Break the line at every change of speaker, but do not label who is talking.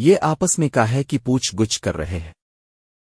یہ آپس میں کا ہے کہ پوچھ گچھ کر رہے ہیں۔